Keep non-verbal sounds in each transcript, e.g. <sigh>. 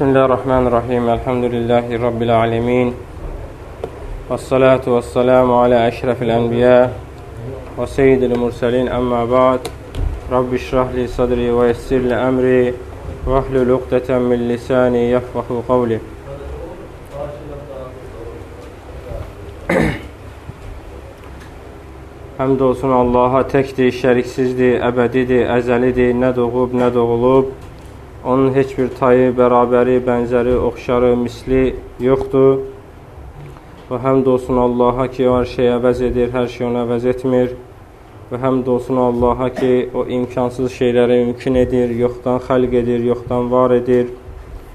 Bismillahirrahmanirrahim. Elhamdülillahi Rabbil alemin. Və salatu və salamu alə əşrəfil ənbiyə və seyyidil mürsəlin. Əmmə ba'd. Rabbi şrahli sadri və yessirli əmri və ahlu luqdətən min lisani yəfqahu qavli. Həmd olsun Allaha təkdir, şəriksizdir, əbədidir, əzəlidir, nə doğub, nə doğulub. Onun heç bir tayı, bərabəri, bənzəri, oxşarı, misli yoxdur. Və həmd olsun Allaha ki, o hər şeyi əvəz edir, hər şey onu əvəz etmir. Və həmd olsun Allaha ki, o imkansız şeyləri mümkün edir, yoxdan xəlq edir, yoxdan var edir.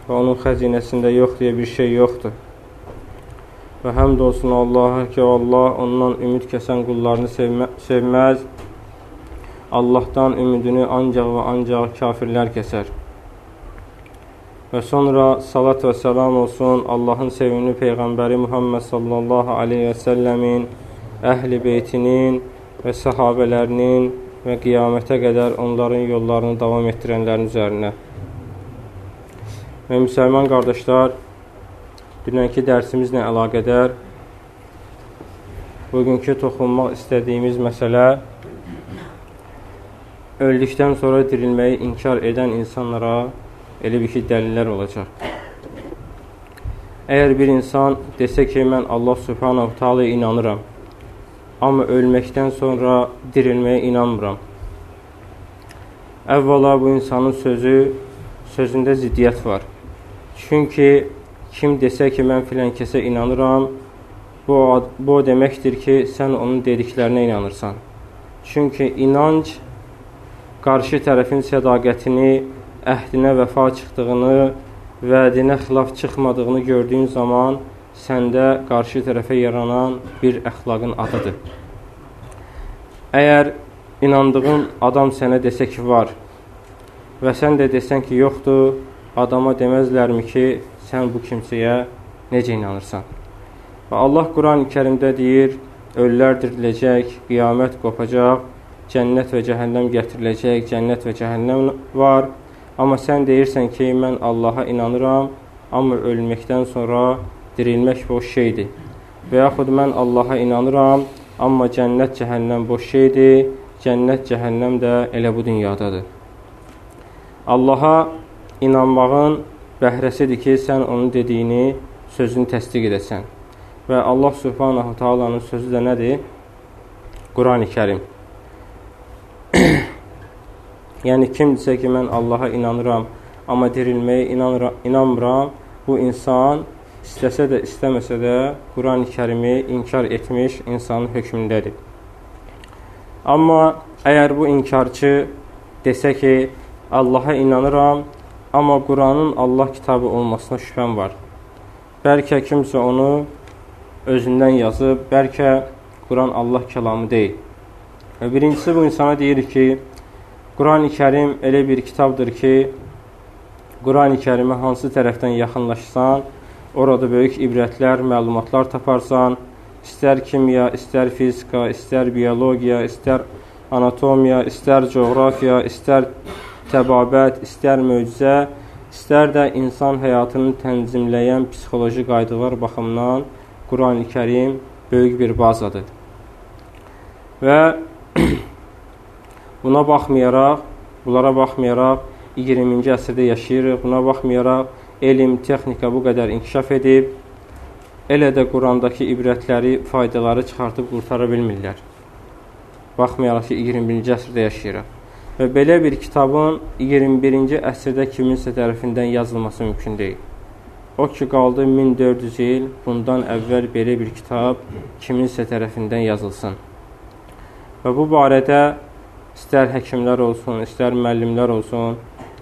Və onun xəzinəsində yox deyə bir şey yoxdur. Və həmd olsun Allaha ki, Allah ondan ümid kəsən qullarını sevmə sevməz. Allahdan ümidini ancaq və ancaq kafirlər kəsər. Və sonra salat və salam olsun Allahın sevimli Peyğəmbəri Muhammed sallallahu aleyhi və səlləmin, əhli beytinin və səhabələrinin və qiyamətə qədər onların yollarını davam etdirənlərin üzərinə. Və müsəlman qardaşlar, dünənki dərsimizlə əlaqədar bugünkü toxunmaq istədiyimiz məsələ öldükdən sonra dirilməyi inkar edən insanlara elə bir ki, dəlillər olacaq. Əgər bir insan desə ki, mən Allah subhanahu ta'ala inanıram, amma ölməkdən sonra dirilməyə inanmıram. Əvvəla bu insanın sözü, sözündə ziddiyyət var. Çünki kim desə ki, mən filan kəsə inanıram, bu, bu deməkdir ki, sən onun dediklərinə inanırsan. Çünki inanc qarşı tərəfin sədaqətini, əhdinə vəfa çıxdığını, vədinə xilaf çıxmadığını gördüyün zaman səndə qarşı tərəfə yaranan bir əxlaqın adıdır. Əgər inandığın adam sənə desə ki, var və sən də desən ki, yoxdur, adama deməzlərmi ki, sən bu kimsəyə necə inanırsan? Və Allah Quran-ı kərimdə deyir, ölülər diriləcək, qiyamət qopacaq, cənnət və cəhənnəm gətiriləcək, cənnət və cəhənnəm var. Amma sən deyirsən ki, mən Allaha inanıram, amma ölməkdən sonra dirilmək boş şeydir. Və yaxud mən Allaha inanıram, amma cənnət, cəhənnəm boş şeydir, cənnət, cəhənnəm də elə bu dünyadadır. Allaha inanmağın bəhrəsidir ki, sən onun dediyini, sözünü təsdiq edəsən. Və Allah Subhanahu Taala'nın sözü də nədir? Qurani Kərim. Yəni kim desə ki, mən Allaha inanıram, amma dirilməyə inanıram, inanmıram, bu insan istəsə də, istəməsə də Qurani Kərimi inkar etmiş insanın hökmündədir. Amma əgər bu inkarçı desə ki, Allaha inanıram, amma Quranın Allah kitabı olmasına şübhəm var. Bəlkə kimsə onu özündən yazıb, bəlkə Quran Allah kəlamı deyil. Və birincisi bu insana deyirik ki, Quran-ı Kərim elə bir kitabdır ki, Quran-ı Kərimə hansı tərəfdən yaxınlaşsan, orada böyük ibrətlər, məlumatlar taparsan, istər kimya, istər fizika, istər biologiya, istər anatomiya, istər coğrafiya, istər təbabət, istər möcüzə, istər də insan həyatını tənzimləyən psixoloji qaydalar baxımından Quran-ı Kərim böyük bir bazadır. Və Buna baxmayaraq, bunlara baxmayaraq 20-ci əsrdə yaşayırıq. Buna baxmayaraq elm, texnika bu qədər inkişaf edib, elə də Qurandakı ibrətləri, faydaları çıxartıb qurtara bilmirlər. Baxmayaraq ki, 21-ci əsrdə yaşayırıq. Və belə bir kitabın 21-ci əsrdə kiminsə tərəfindən yazılması mümkün deyil. O ki, qaldı 1400 il, bundan əvvəl belə bir kitab kiminsə tərəfindən yazılsın. Və bu barədə istər həkimlər olsun, istər müəllimlər olsun,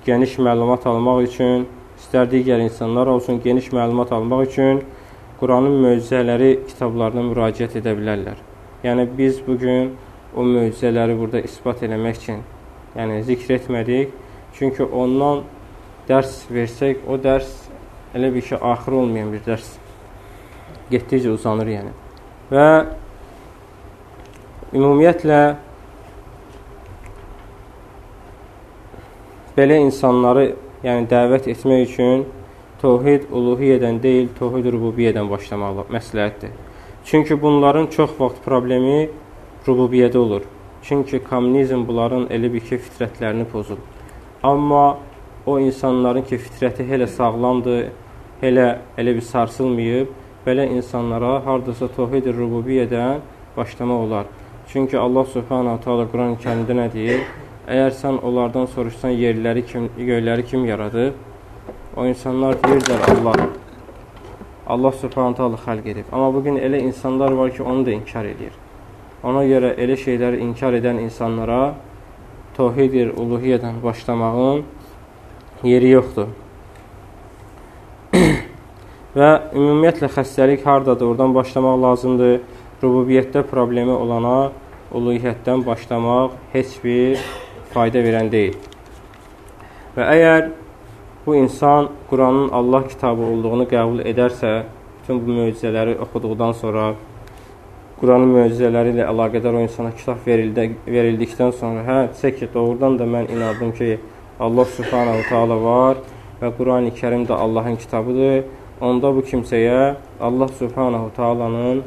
geniş məlumat almaq üçün, istər digər insanlar olsun, geniş məlumat almaq üçün Quranın möcüzələri kitablarına müraciət edə bilərlər. Yəni, biz bugün o möcüzələri burada ispat eləmək üçün yəni, zikr etmədik. Çünki ondan dərs versək, o dərs elə bir ki, axır olmayan bir dərs. Getdikcə uzanır, yəni. Və ümumiyyətlə, belə insanları yəni dəvət etmək üçün Təvhid uluhiyyədən deyil, təvhid rububiyyədən başlamaq məsləhətdir. Çünki bunların çox vaxt problemi rububiyyədə olur. Çünki kommunizm bunların elə bir ki, fitrətlərini pozub. Amma o insanların ki, fitrəti hələ sağlamdır, hələ elə bir sarsılmayıb, belə insanlara hardasa təvhid rububiyyədən başlamaq olar. Çünki Allah Subhanahu taala Quran-ı Kərimdə nə deyir? Əgər sən onlardan soruşsan yerləri kim, göyləri kim yaradıb? O insanlar deyirlər Allah. Allah Subhanahu taala xəlq edib. Amma bu gün elə insanlar var ki, onu da inkar edir. Ona görə elə şeyləri inkar edən insanlara təvhid uluhiyyədən başlamağın yeri yoxdur. <clears throat> Və ümumiyyətlə xəstəlik hardadır? Oradan başlamaq lazımdır. Rububiyyətdə problemi olana uluhiyyətdən başlamaq heç bir fayda verən deyil. Və əgər bu insan Quranın Allah kitabı olduğunu qəbul edərsə, bütün bu möcüzələri oxuduqdan sonra, Quranın möcüzələri ilə əlaqədar o insana kitab verildi, verildikdən sonra, hə, desə ki, doğrudan da mən inandım ki, Allah subhanahu ta'ala var və Quran-ı kərim də Allahın kitabıdır, onda bu kimsəyə Allah subhanahu ta'alanın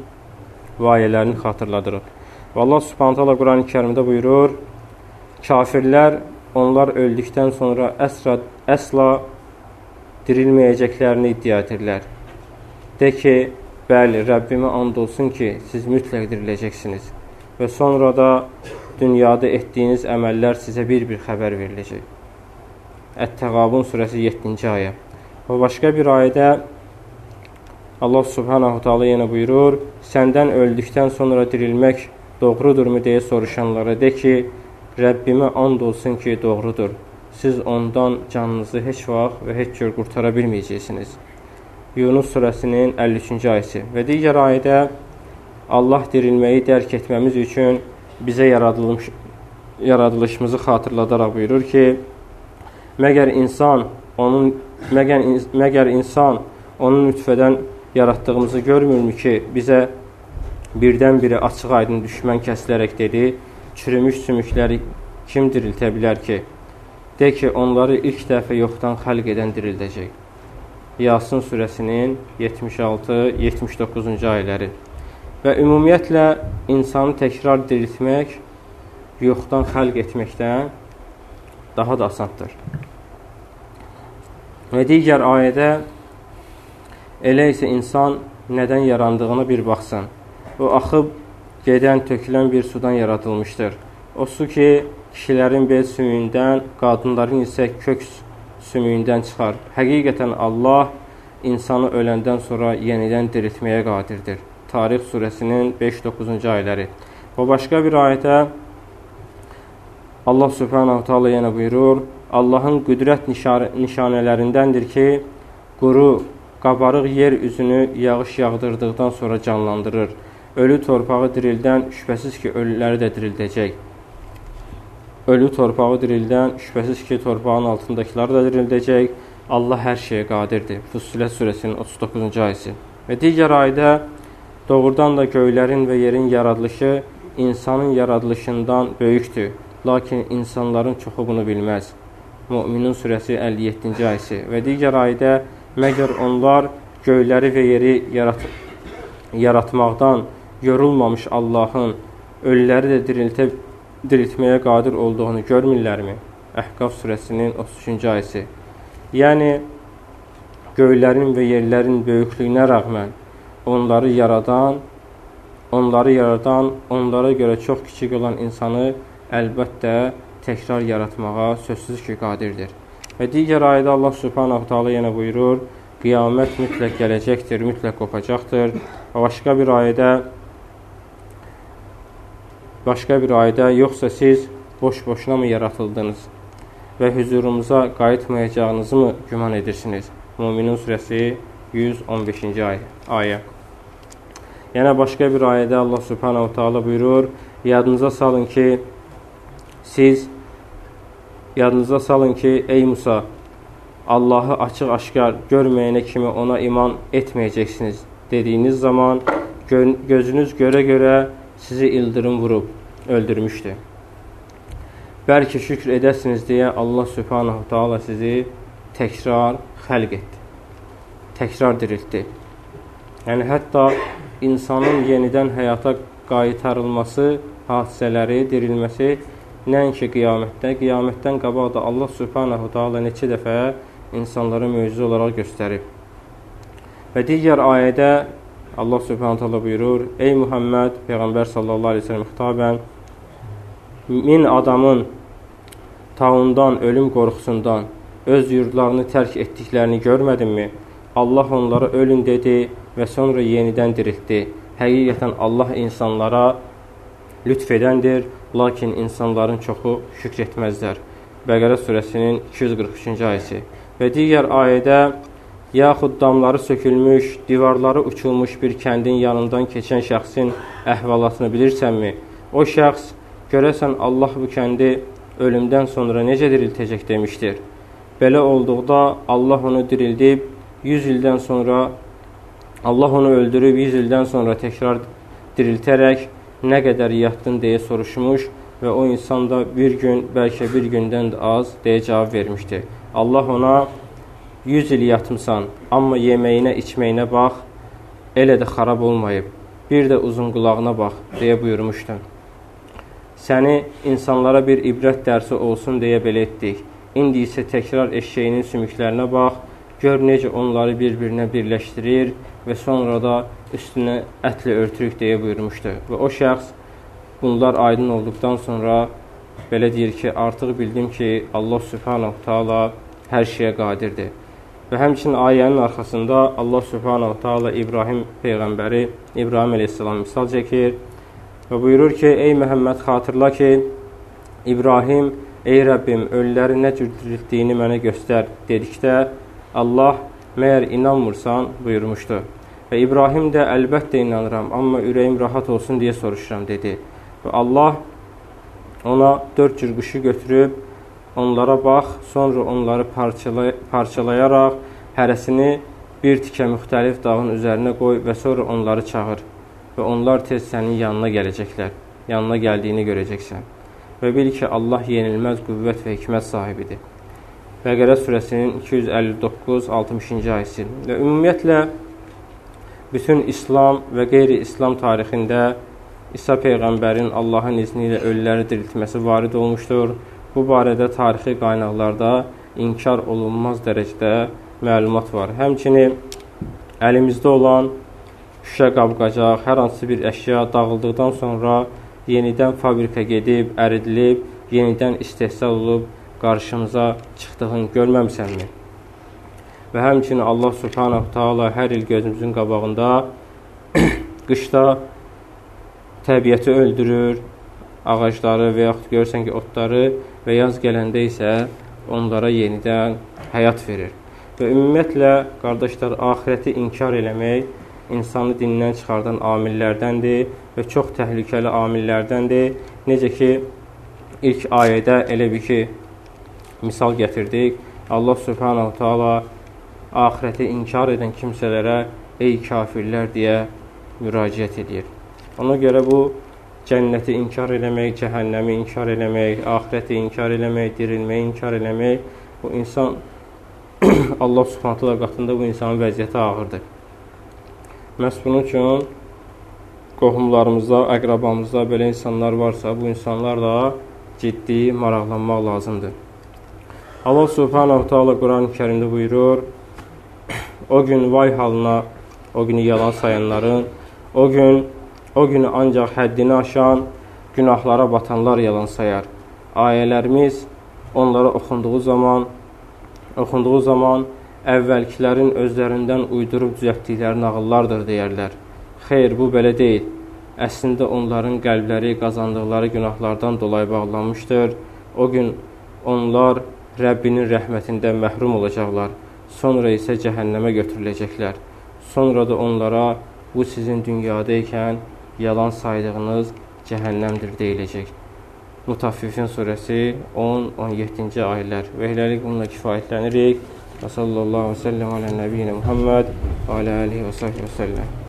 vayələrini xatırladırıq. Və Allah subhanahu ta'ala Quran-ı kərimdə buyurur, kafirlər onlar öldükdən sonra əsra, əsla dirilməyəcəklərini iddia edirlər. De ki, bəli, Rəbbimə and olsun ki, siz mütləq diriləcəksiniz və sonra da dünyada etdiyiniz əməllər sizə bir-bir xəbər veriləcək. Ət-Təqabun surəsi 7-ci ayə. Və başqa bir ayədə Allah subhanahu taala yenə buyurur, səndən öldükdən sonra dirilmək doğrudurmu deyə soruşanlara de ki, Rəbbimə and olsun ki, doğrudur. Siz ondan canınızı heç vaxt və heç cür qurtara bilməyəcəksiniz. Yunus surəsinin 53-cü ayəsi və digər ayədə Allah dirilməyi dərk etməmiz üçün bizə yaradılmış yaradılışımızı xatırladaraq buyurur ki, məgər insan onun məgər, məgər insan onun nütfədən yaratdığımızı görmürmü ki, bizə birdən-biri açıq-aydın düşmən kəsilərək dedi, çürümüş sümükləri kim diriltə bilər ki? De ki, onları ilk dəfə yoxdan xəlq edən dirildəcək. Yasin surəsinin 76-79-cu ayələri. Və ümumiyyətlə insanı təkrar diriltmək yoxdan xəlq etməkdən daha da asandır. Və digər ayədə elə isə insan nədən yarandığına bir baxsın. O axıb gedən, tökülən bir sudan yaradılmışdır. O su ki, kişilərin bel sümüyündən, qadınların isə kök sümüyündən çıxar. Həqiqətən Allah insanı öləndən sonra yenidən diriltməyə qadirdir. Tarix surəsinin 5-9-cu ayələri. Və başqa bir ayədə Allah subhanahu taala yenə buyurur, Allahın qüdrət nişanələrindəndir ki, quru, qabarıq yer üzünü yağış yağdırdıqdan sonra canlandırır ölü torpağı dirildən şübhəsiz ki, ölüləri də dirildəcək. Ölü torpağı dirildən şübhəsiz ki, torpağın altındakıları da dirildəcək. Allah hər şeyə qadirdir. Fussilə surəsinin 39-cu ayəsi. Və digər ayədə doğrudan da göylərin və yerin yaradılışı insanın yaradılışından böyükdür. Lakin insanların çoxu bunu bilməz. Möminin surəsi 57-ci ayəsi. Və digər ayədə məgər onlar göyləri və yeri yarat yaratmaqdan yorulmamış Allahın ölüləri də diriltə, diriltməyə qadir olduğunu görmürlərmi? Əhqaf surəsinin 33-cü ayəsi. Yəni, göylərin və yerlərin böyüklüyünə rəğmən onları yaradan, onları yaradan, onlara görə çox kiçik olan insanı əlbəttə təkrar yaratmağa sözsüz ki, qadirdir. Və digər ayədə Allah subhanahu taala yenə buyurur, qiyamət mütləq gələcəkdir, mütləq qopacaqdır. Və başqa bir ayədə Başqa bir ayədə, yoxsa siz boş-boşuna mı yaratıldınız və hüzurumuza qayıtmayacağınızı mı güman edirsiniz? Müminin surəsi 115-ci ayə. ayə. Yəni, başqa bir ayədə Allah subhanahu ta'ala buyurur, yadınıza salın ki, siz yadınıza salın ki, ey Musa, Allahı açıq-aşkar görməyənə kimi ona iman etməyəcəksiniz dediyiniz zaman gözünüz görə-görə sizi ildırım vurub öldürmüşdü. Bəlkə şükr edəsiniz deyə Allah Subhanahu Taala sizi təkrar xəlq etdi. təkrar diriltdi. Yəni hətta insanın yenidən həyata qaytarılması, hadisələri, dirilməsi nəinki qiyamətdə, qiyamətdən qabaq da Allah Subhanahu taala neçə dəfə insanlara möcüzə olaraq göstərib. Və digər ayədə Allah Subhanahu taala buyurur: "Ey Muhammed, peyğəmbər sallallahu əleyhi və səlləm xitabən min adamın taundan, ölüm qorxusundan öz yurdlarını tərk etdiklərini görmədinmi? Allah onlara ölün dedi və sonra yenidən diriltdi. Həqiqətən Allah insanlara lütf edəndir, lakin insanların çoxu şükr etməzlər. Bəqərə surəsinin 243-cü ayəsi. Və digər ayədə yaxud damları sökülmüş, divarları uçulmuş bir kəndin yanından keçən şəxsin əhvalatını bilirsənmi? O şəxs görəsən Allah bu kəndi ölümdən sonra necə diriltəcək demişdir. Belə olduqda Allah onu dirildib 100 ildən sonra Allah onu öldürüb 100 ildən sonra təkrar diriltərək nə qədər yatdın deyə soruşmuş və o insan da bir gün, bəlkə bir gündən də az deyə cavab vermişdi. Allah ona 100 il yatmısan, amma yeməyinə, içməyinə bax, elə də xarab olmayıb. Bir də uzun qulağına bax deyə buyurmuşdu. Səni insanlara bir ibrət dərsi olsun deyə belə etdik. İndi isə təkrar eşeğinin sümüklərinə bax, gör necə onları bir-birinə birləşdirir və sonra da üstünə ətlə örtürük deyə buyurmuşdu. Və o şəxs bunlar aydın olduqdan sonra belə deyir ki, artıq bildim ki, Allah Subhanahu taala hər şeyə qadirdir. Və həmçinin ayənin arxasında Allah Subhanahu taala İbrahim peyğəmbəri İbrahim əleyhissalam misal çəkir Və buyurur ki, ey Məhəmməd xatırla ki, İbrahim, ey Rəbbim, ölüləri nə cür diriltdiyini mənə göstər dedikdə, Allah, məyər inanmırsan, buyurmuşdu. Və İbrahim də əlbəttə inanıram, amma ürəyim rahat olsun deyə soruşuram, dedi. Və Allah ona dörd cür quşu götürüb, onlara bax, sonra onları parçalay parçalayaraq hərəsini bir tikə müxtəlif dağın üzərinə qoy və sonra onları çağır və onlar tez sənin yanına gələcəklər. Yanına gəldiyini görəcəksən. Və bil ki, Allah yenilməz qüvvət və hikmət sahibidir. Bəqərə surəsinin 259-60-cı ayəsi. Və ümumiyyətlə bütün İslam və qeyri-İslam tarixində İsa peyğəmbərin Allahın izni ilə ölüləri diriltməsi varid olmuşdur. Bu barədə tarixi qaynaqlarda inkar olunmaz dərəcədə məlumat var. Həmçinin əlimizdə olan şüşə qab-qacaq, hər hansı bir əşya dağıldıqdan sonra yenidən fabrikə gedib, əridilib, yenidən istehsal olub qarşımıza çıxdığını görməmisənmi? Və həmçinin Allah Subhanahu Taala hər il gözümüzün qabağında <clears throat> qışda təbiəti öldürür, ağacları və yaxud görürsən ki, otları və yaz gələndə isə onlara yenidən həyat verir. Və ümumiyyətlə, qardaşlar, axirəti inkar eləmək insanı dindən çıxardan amillərdəndir və çox təhlükəli amillərdəndir. Necə ki, ilk ayədə elə bir ki, misal gətirdik. Allah Subhanahu Taala axirəti inkar edən kimsələrə ey kafirlər deyə müraciət edir. Ona görə bu cənnəti inkar eləmək, cəhənnəmi inkar eləmək, axirəti inkar eləmək, dirilməyi inkar eləmək bu insan <clears throat> Allah Subhanahu Taala qatında bu insanın vəziyyəti ağırdır. Məhz bunun üçün qohumlarımızda, əqrabamızda belə insanlar varsa, bu insanlar da ciddi maraqlanmaq lazımdır. Allah Subhanahu Taala Quran-ı Kərimdə buyurur: O gün vay halına, o günü yalan sayanların, o gün o günü ancaq həddini aşan, günahlara batanlar yalan sayar. Ayələrimiz onlara oxunduğu zaman oxunduğu zaman əvvəlkilərin özlərindən uydurub düzəltdikləri nağıllardır deyərlər. Xeyr, bu belə deyil. Əslində onların qəlbləri qazandıqları günahlardan dolayı bağlanmışdır. O gün onlar Rəbbinin rəhmətində məhrum olacaqlar. Sonra isə cəhənnəmə götürüləcəklər. Sonra da onlara bu sizin dünyada ikən yalan saydığınız cəhənnəmdir deyiləcək. Mutaffifin surəsi 10-17-ci ayələr. Və eləlik bununla kifayətlənirik. وصلى الله وسلم على نبينا محمد وعلى آله وصحبه وسلم.